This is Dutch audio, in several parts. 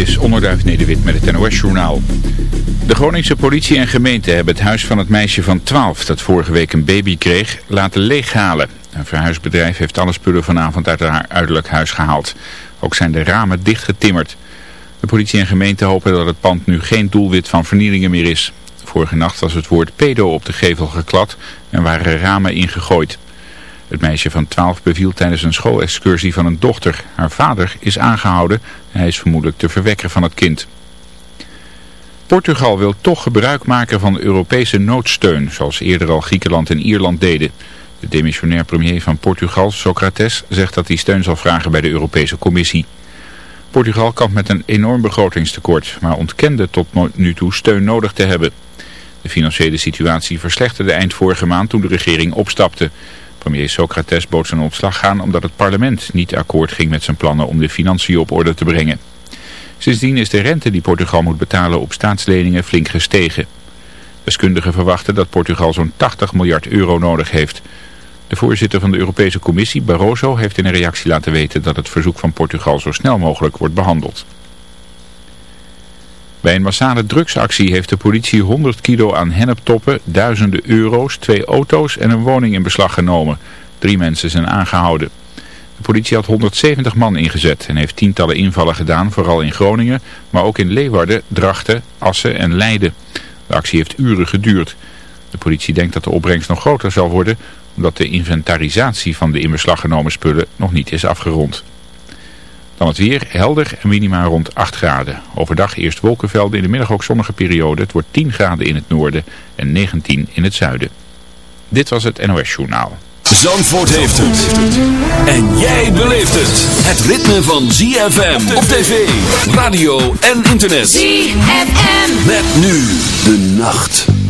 is Onderduif Nederwit met het NOS-journaal. De Groningse politie en gemeente hebben het huis van het meisje van 12 dat vorige week een baby kreeg laten leeghalen. Een verhuisbedrijf heeft alle spullen vanavond uit haar uiterlijk huis gehaald. Ook zijn de ramen dichtgetimmerd. De politie en gemeente hopen dat het pand nu geen doelwit van vernielingen meer is. Vorige nacht was het woord pedo op de gevel geklad en waren ramen ingegooid. Het meisje van 12 beviel tijdens een schoolexcursie van een dochter. Haar vader is aangehouden. Hij is vermoedelijk de verwekker van het kind. Portugal wil toch gebruik maken van Europese noodsteun, zoals eerder al Griekenland en Ierland deden. De demissionair premier van Portugal, Socrates, zegt dat hij steun zal vragen bij de Europese Commissie. Portugal kampt met een enorm begrotingstekort, maar ontkende tot nu toe steun nodig te hebben. De financiële situatie verslechterde eind vorige maand toen de regering opstapte. Premier Socrates bood zijn ontslag gaan omdat het parlement niet akkoord ging met zijn plannen om de financiën op orde te brengen. Sindsdien is de rente die Portugal moet betalen op staatsleningen flink gestegen. Deskundigen verwachten dat Portugal zo'n 80 miljard euro nodig heeft. De voorzitter van de Europese Commissie, Barroso, heeft in een reactie laten weten dat het verzoek van Portugal zo snel mogelijk wordt behandeld. Bij een massale drugsactie heeft de politie 100 kilo aan henneptoppen, duizenden euro's, twee auto's en een woning in beslag genomen. Drie mensen zijn aangehouden. De politie had 170 man ingezet en heeft tientallen invallen gedaan, vooral in Groningen, maar ook in Leeuwarden, Drachten, Assen en Leiden. De actie heeft uren geduurd. De politie denkt dat de opbrengst nog groter zal worden, omdat de inventarisatie van de in beslag genomen spullen nog niet is afgerond. Dan het weer, helder en minima rond 8 graden. Overdag eerst wolkenvelden, in de middag ook zonnige periode. Het wordt 10 graden in het noorden en 19 in het zuiden. Dit was het NOS Journaal. Zandvoort heeft het. En jij beleeft het. Het ritme van ZFM op tv, radio en internet. ZFM. Met nu de nacht.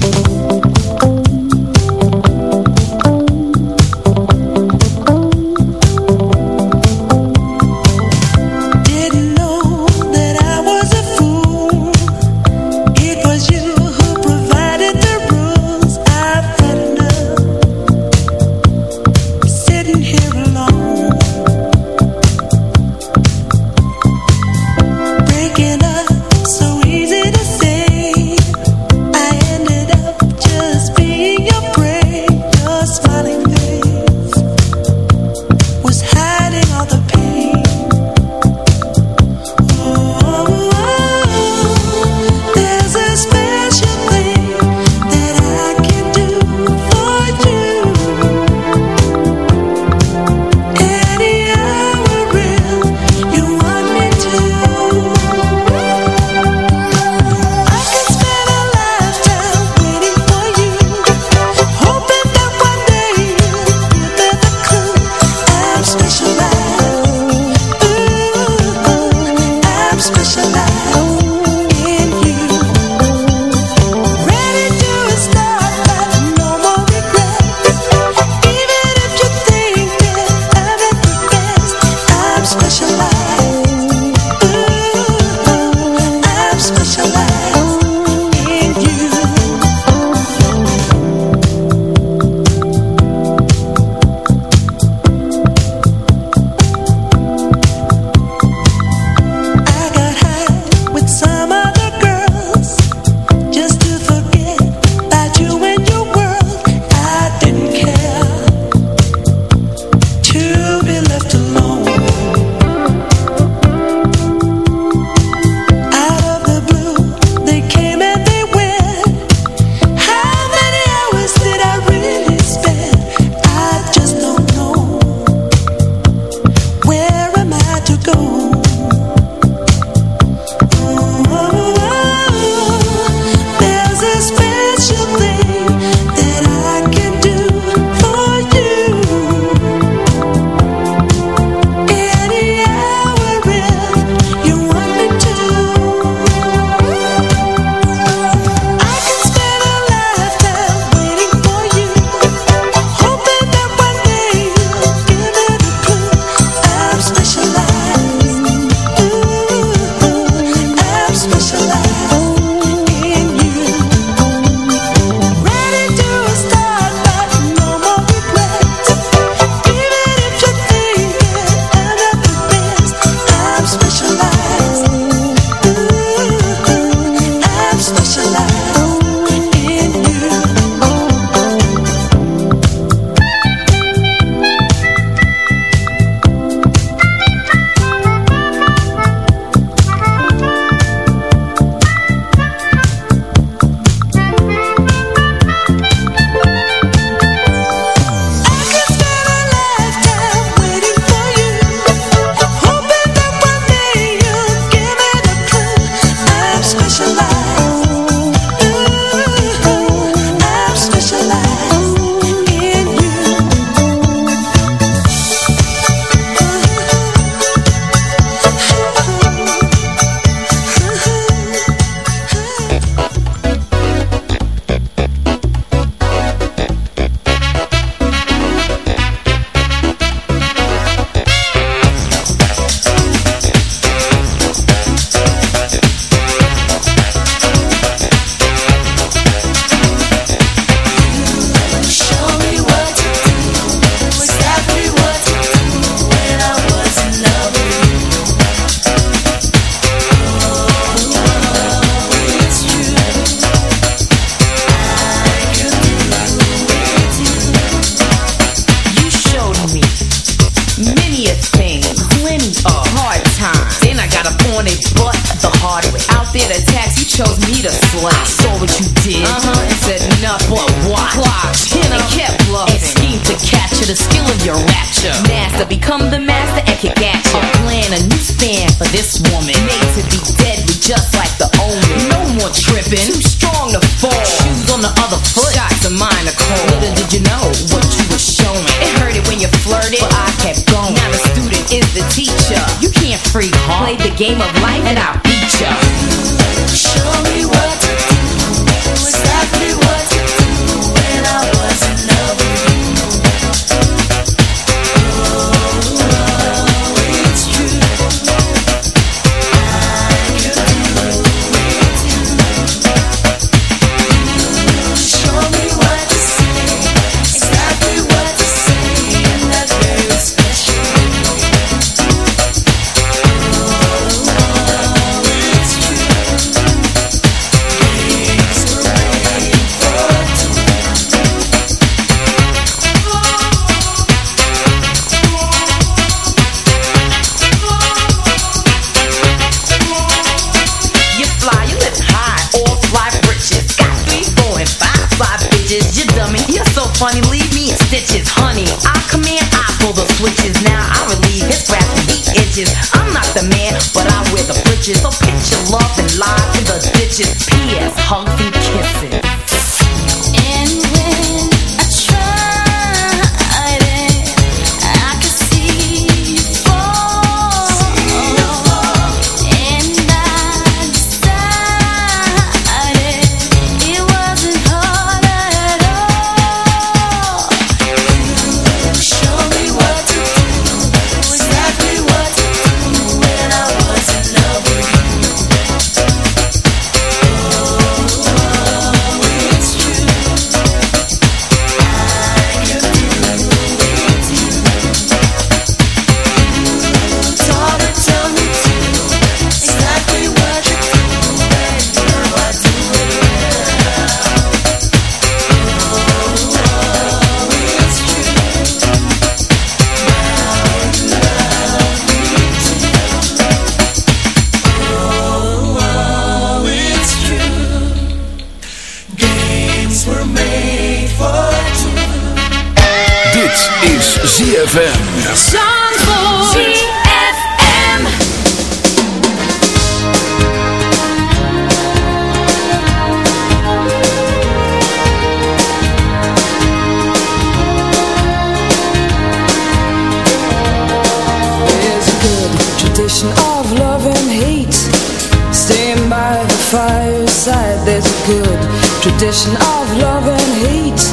passion of love and hate.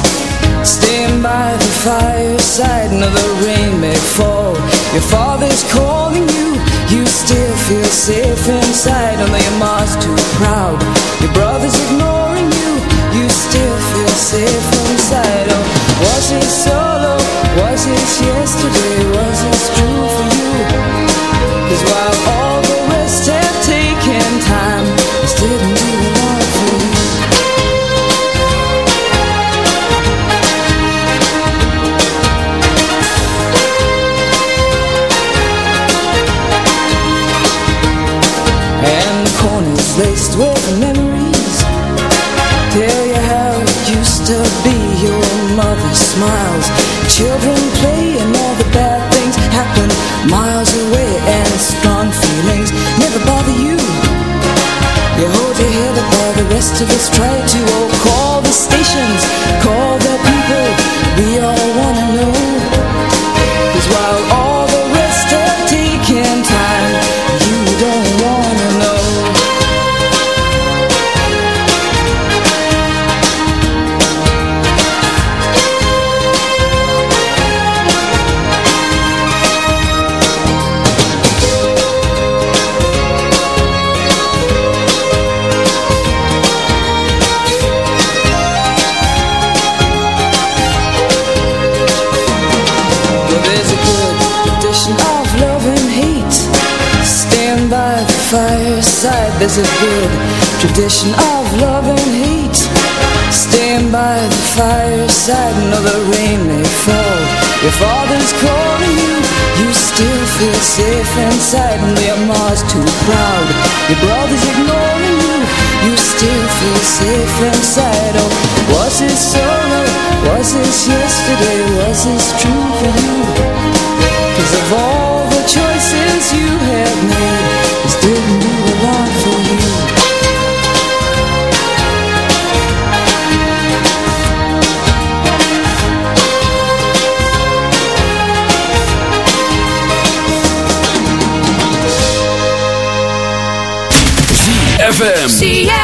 Stand by the fireside another the rain may fall. Your father's calling you You still feel safe inside. Although your mom's too proud. Your brother's ignoring you You still to this prey to is a good tradition of love and hate Stand by the fireside, no the rain may fall Your father's calling you, you still feel safe inside And your mom's too proud, your brother's ignoring you You still feel safe inside Oh, was it solo? Was this yesterday? Was this true for you? Cause of all ZFM.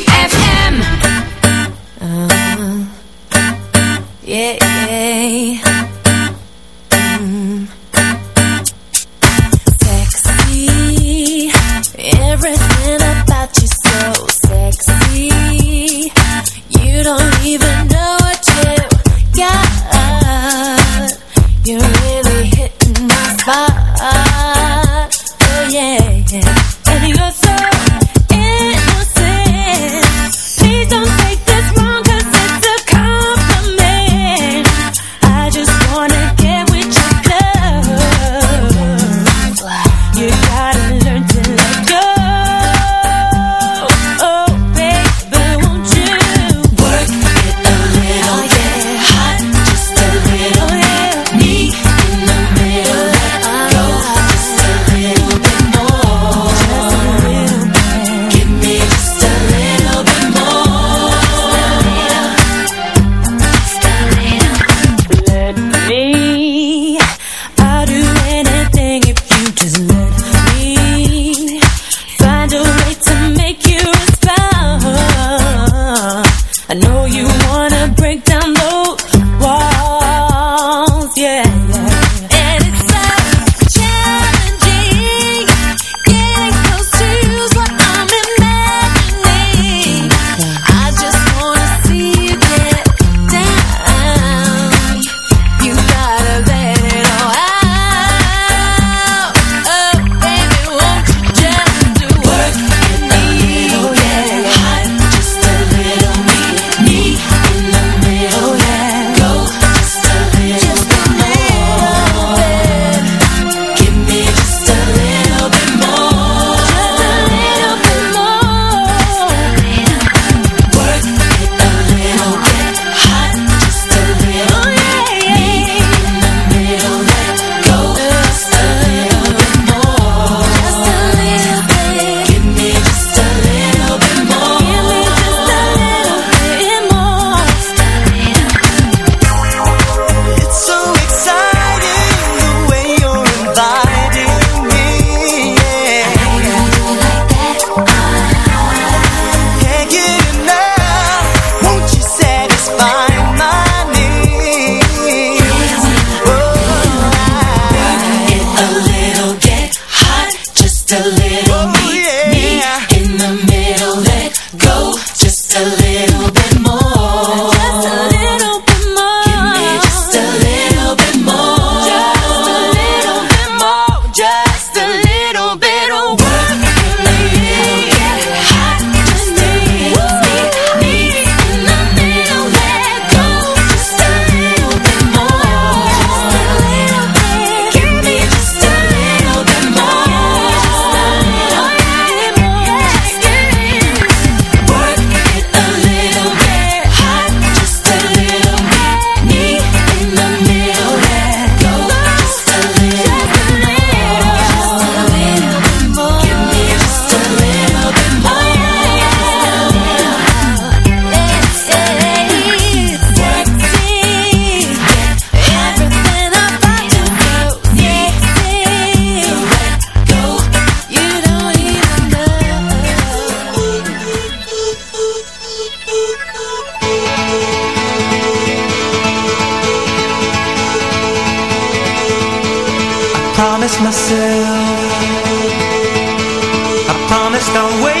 promised